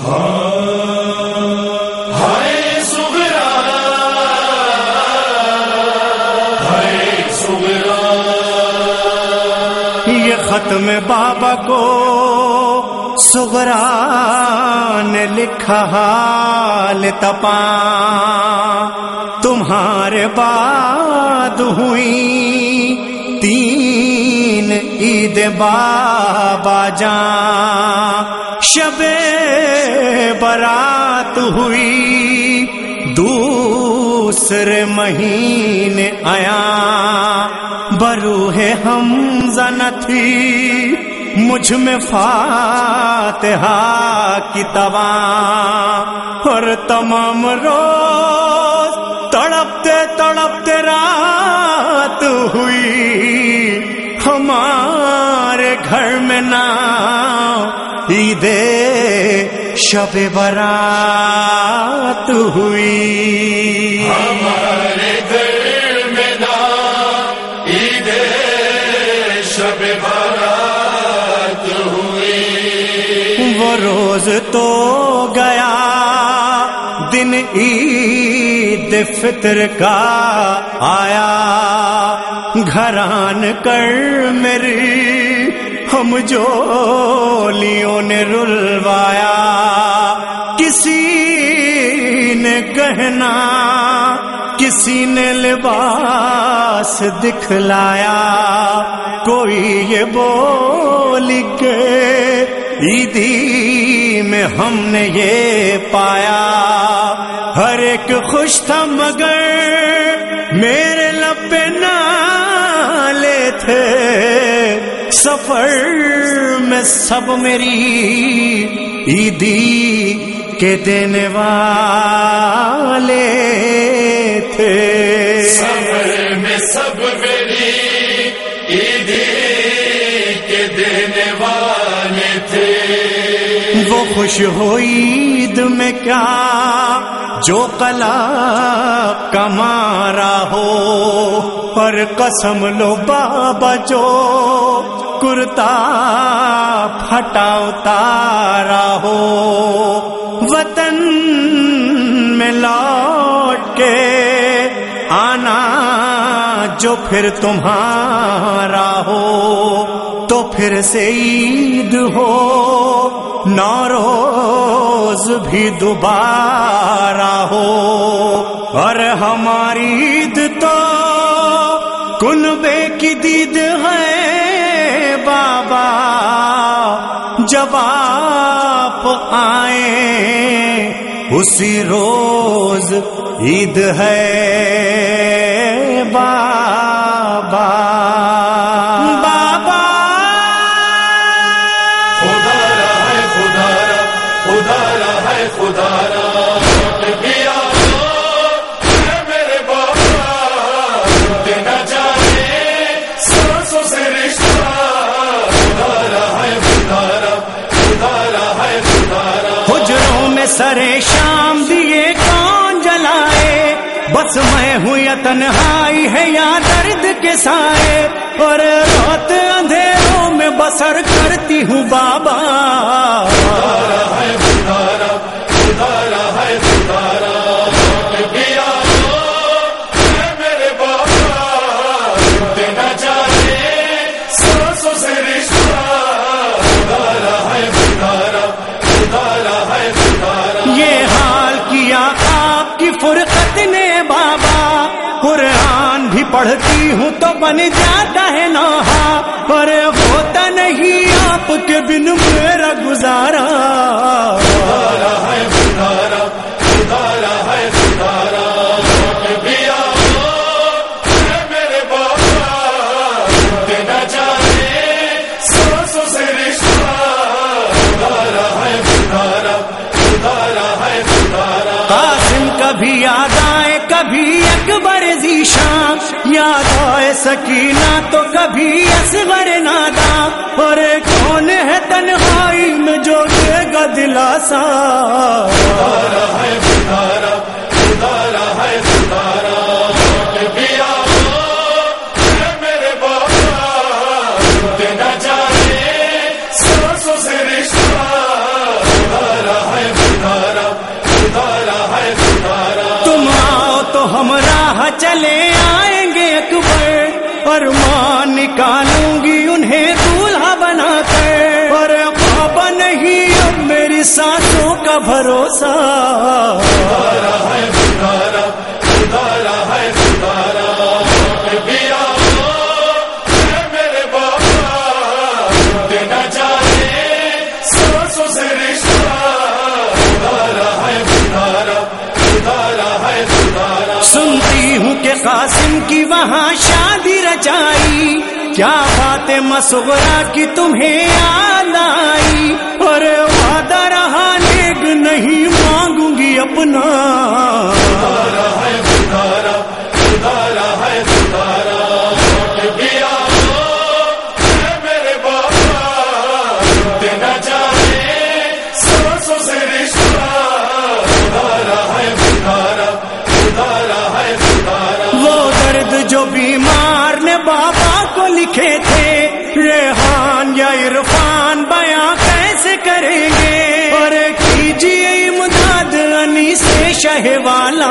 یہ ختم بابا کو سغرا نے لکھا حال تپا۔ تمہارے بعد ہوئی تین عید بابا جان۔ شب برات ہوئی دوسرے مہینے آیا۔ برو ہے ہم تھی، مجھ میں فاتحہ کی توا اور تمام روز تڑپتے تڑپتے رات ہوئی۔ ہمارے گھر میں نا شب برات ہوئی۔ ہمارے گھر میں نا عید شب برات ہوئی۔ وہ روز تو گیا دن عید فطر کا آیا۔ گھران کر میری ہم جو لیوں نے رلوایا۔ نے کہنا، کسی نے لباس دکھلایا، کوئی یہ بول کے، عیدی میں ہم نے یہ پایا۔ ہر ایک خوش تھا مگر میرے لبے نالے تھے۔ سفر میں سب میری عیدی کے دینے والے تھے۔ سفر میں سب میری عید کے دینے والے تھے۔ وہ خوش ہو عید میں کیا جو کلا کمارا ہو۔ پر قسم لو بابا جو کرتا پھٹا اتارا ہو۔ وطن میں لوٹ کے آنا جو پھر تمہارا ہو، تو پھر سے عید ہو نوروز بھی دوبارہ ہو۔ اور ہماری اسی روز عید ہے۔ بابا۔ بابا۔ خدا را ہے خدا را خدا را ہے خدا سر سرے شام دیے کون جلائے؟ بس میں ہوں یا تنہائی ہے یا درد کے سائے؟ اور رات اندھیروں میں بسر کر پڑھتی ہوں تو بن جاتا ہے نوحا پر ہوتا نہیں آپ کے بن میرا گزارا۔ ہے خدا خدا ہے خدا پیا میرے بابا دینا چاہے یاد آئے سکینہ تو کبھی اصغر نادا اور کون ہے تنہائی میں جو دے گا دلاسا؟ خدارا سنتی ہوں کہ قاسم کی وہاں شادی رچائی۔ کیا بات مسغرا کی تمہیں یاد آئی اور وعدہ رہا نہیں مانگوں گی اپنا۔ خدارا ہے میرے بابا رشتہ ہے ہے وہ درد جو بیمار نے بابا کو لکھے تھے شہ والا